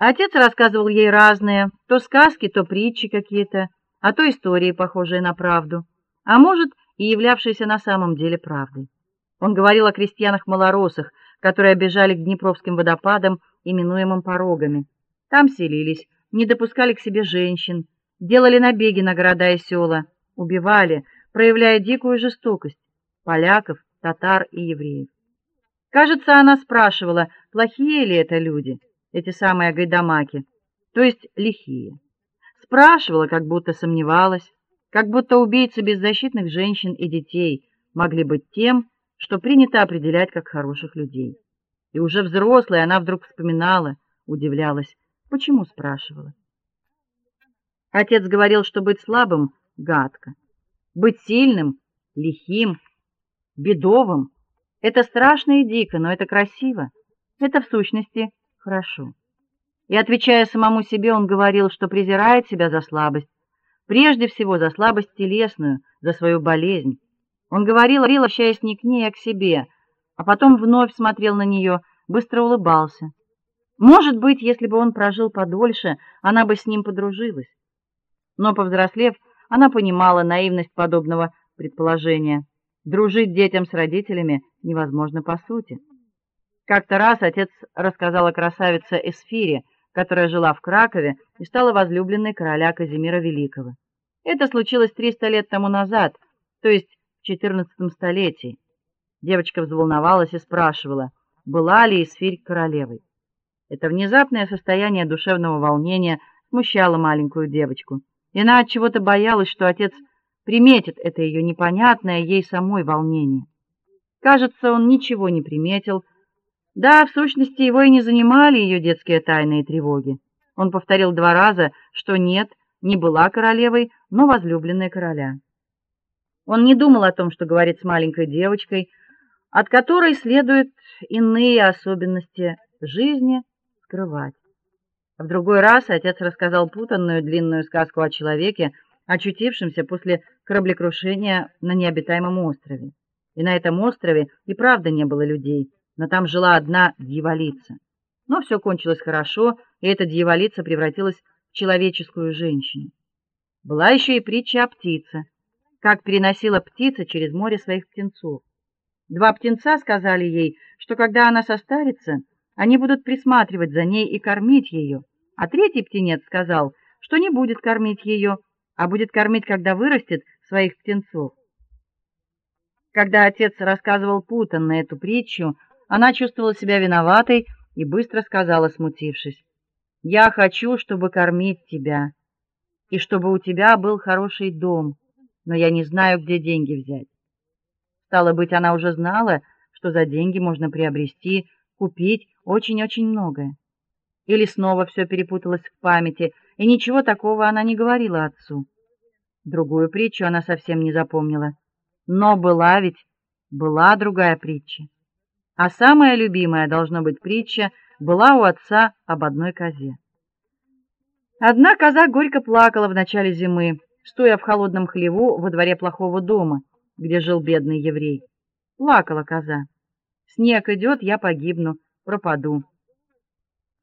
Отец рассказывал ей разные, то сказки, то притчи какие-то, а то истории, похожие на правду, а может, и являвшиеся на самом деле правдой. Он говорил о крестьянах-малоросах, которые бежали к Днепровским водопадам, именуемым порогами. Там селились, не допускали к себе женщин, делали набеги на города и села, убивали, проявляя дикую жестокость поляков, татар и евреев. Кажется, она спрашивала, плохие ли это люди, эти самые гайдамаки, то есть лихие. Спрашивала, как будто сомневалась, как будто убийцы беззащитных женщин и детей могли быть тем, что принято определять как хороших людей. И уже взрослая она вдруг вспоминала, удивлялась, почему спрашивала. Отец говорил, что быть слабым гадко, быть сильным, лихим, бедовым это страшно и дико, но это красиво. Это в сущности хорошо. И отвечая самому себе, он говорил, что презирает себя за слабость, прежде всего за слабость телесную, за свою болезнь. Он говорил, обращаясь не к ней, а к себе, а потом вновь смотрел на нее, быстро улыбался. Может быть, если бы он прожил подольше, она бы с ним подружилась. Но повзрослев, она понимала наивность подобного предположения. Дружить детям с родителями невозможно по сути. Как-то раз отец рассказал о красавице Эсфире, которая жила в Кракове и стала возлюбленной короля Казимира Великого. Это случилось 300 лет тому назад, то есть в XIV столетии. Девочка взволновалась и спрашивала, была ли Эсфирь королевой. Это внезапное состояние душевного волнения смущало маленькую девочку. И она от чего-то боялась, что отец приметит это ее непонятное ей самой волнение. Кажется, он ничего не приметил. Да, в сущности, его и не занимали ее детские тайные тревоги. Он повторил два раза, что нет, не была королевой, но возлюбленная короля. Он не думал о том, что говорит с маленькой девочкой, от которой следует иные особенности жизни скрывать. В другой раз отец рассказал путанную длинную сказку о человеке, очутившемся после кораблекрушения на необитаемом острове. И на этом острове и правда не было людей, но там жила одна дьяволица. Но все кончилось хорошо, и эта дьяволица превратилась в человеческую женщину. Была еще и притча о птице, как переносила птица через море своих птенцов. Два птенца сказали ей, что когда она состарится, они будут присматривать за ней и кормить ее, а третий птенец сказал, что не будет кормить ее, а будет кормить, когда вырастет своих птенцов. Когда отец рассказывал путанно эту притчу, она чувствовала себя виноватой и быстро сказала, смутившись: "Я хочу, чтобы кормить тебя, и чтобы у тебя был хороший дом, но я не знаю, где деньги взять". Стало быть, она уже знала, что за деньги можно приобрести, купить очень-очень многое. Или снова все перепуталось в памяти, и ничего такого она не говорила отцу. Другую притчу она совсем не запомнила. Но была ведь была другая притча. А самая любимая должна быть притча была у отца об одной козе. Одна коза горько плакала в начале зимы, стоя в холодном хлеву во дворе плохого дома, где жил бедный еврей. Плакала коза. Снег идет, я погибну, пропаду.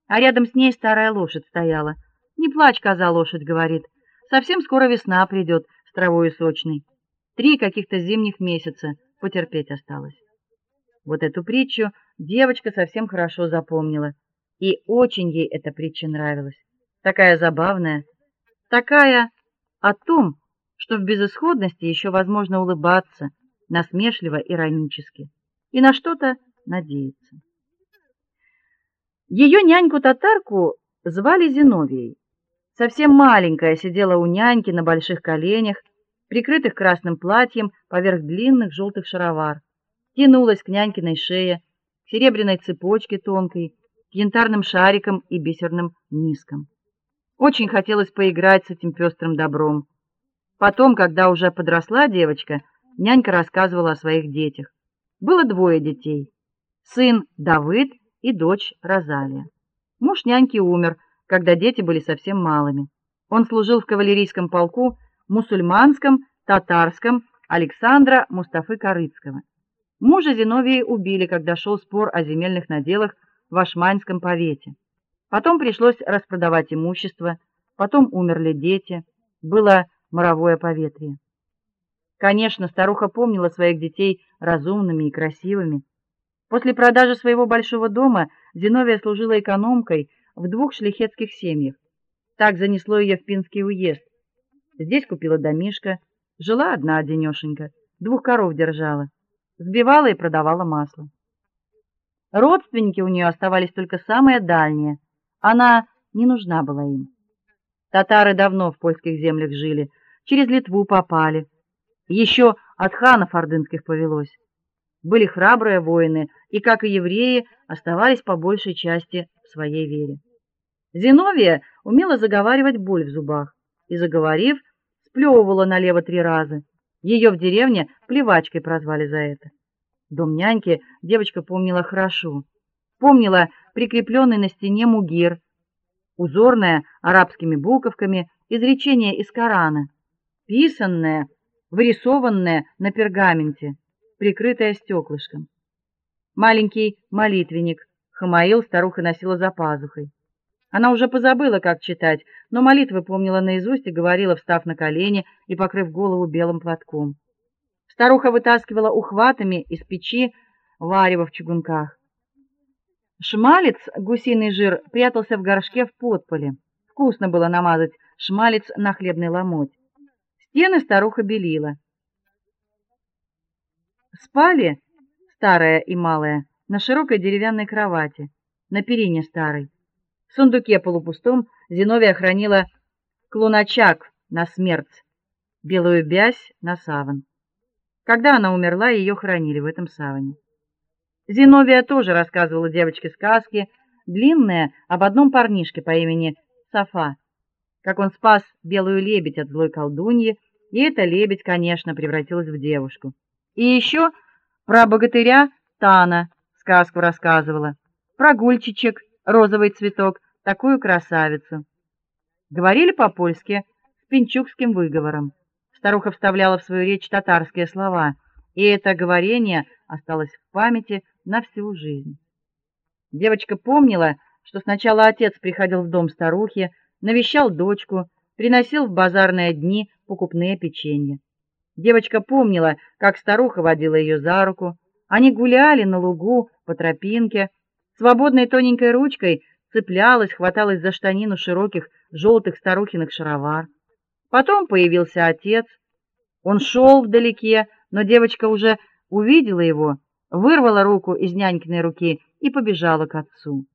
А рядом с ней старая лошадь стояла. Не плачь, коза, лошадь говорит. Совсем скоро весна придет с травой сочной. Три каких-то зимних месяца потерпеть осталось. Вот эту притчу девочка совсем хорошо запомнила, и очень ей эта притча нравилась. Такая забавная, такая о том, что в безысходности еще возможно улыбаться, насмешливо, иронически, и на что-то надеяться. Ее няньку-татарку звали Зиновией. Совсем маленькая сидела у няньки на больших коленях, прикрытых красным платьем поверх длинных желтых шаровар. Тянулась к нянькиной шее, к серебряной цепочке тонкой, к янтарным шарикам и бисерным низкам. Очень хотелось поиграть с этим пестрым добром. Потом, когда уже подросла девочка, нянька рассказывала о своих детях. Было двое детей: сын Давыд и дочь Розалия. Муж няньки умер, когда дети были совсем малыми. Он служил в кавалерийском полку мусульманском, татарском Александра Мустафы Корыцкого. Мужа Зиновия убили, когда шел спор о земельных наделах в Ашманском повете. Потом пришлось распродавать имущество, потом умерли дети, было моровое поветрие. Конечно, старуха помнила своих детей разумными и красивыми. После продажи своего большого дома Зиновия служила экономкой в двух шляхетских семьях. Так занесло ее в Пинский уезд. Здесь купила домишко, жила одна одинёшенька, двух коров держала, сбивала и продавала масло. Родственники у нее оставались только самые дальние. Она не нужна была им. Татары давно в польских землях жили, через Литву попали. Еще от ханов ордынских повелось. Были храбрые воины, и как и евреи, оставались по большей части в своей вере. Зиновия умела заговаривать боль в зубах, и заговорив, сплевывала налево три раза. Ее в деревне плевачкой прозвали за это. Дом няньки девочка помнила хорошо. Помнила прикрепленный на стене мугир, узорное арабскими буковками изречение из Корана, писанное, вырисованное на пергаменте, прикрытое стеклышком. Маленький молитвенник Хамаил старуха носила за пазухой. Она уже позабыла, как читать, но молитвы помнила наизусть и говорила, встав на колени и покрыв голову белым платком. Старуха вытаскивала ухватами из печи варево в чугунках. Шмалец, гусиный жир, прятался в горшке в подполе. Вкусно было намазать шмалец на хлебный ломоть. Стены старуха белила. Спали старая и малая на широкой деревянной кровати, на перине старой. В сундуке полупустом Зиновия хранила клуначак на смерть, белую бязь на саван. Когда она умерла, ее хранили в этом саване. Зиновия тоже рассказывала девочке сказки, длинные об одном парнишке по имени Сафа, как он спас белую лебедь от злой колдуньи, и эта лебедь, конечно, превратилась в девушку. И еще про богатыря Тана сказку рассказывала, про гульчичек розовый цветок, такую красавицу. Говорили по-польски с пинчукским выговором. Старуха вставляла в свою речь татарские слова, и это говорение осталось в памяти на всю жизнь. Девочка помнила, что сначала отец приходил в дом старухи, навещал дочку, приносил в базарные дни покупные печенья. Девочка помнила, как старуха водила ее за руку, они гуляли на лугу по тропинке, Свободной тоненькой ручкой цеплялась, хваталась за штанину широких желтых старухиных шаровар. Потом появился отец. Он шел вдалеке, но девочка уже увидела его, вырвала руку из нянькиной руки и побежала к отцу.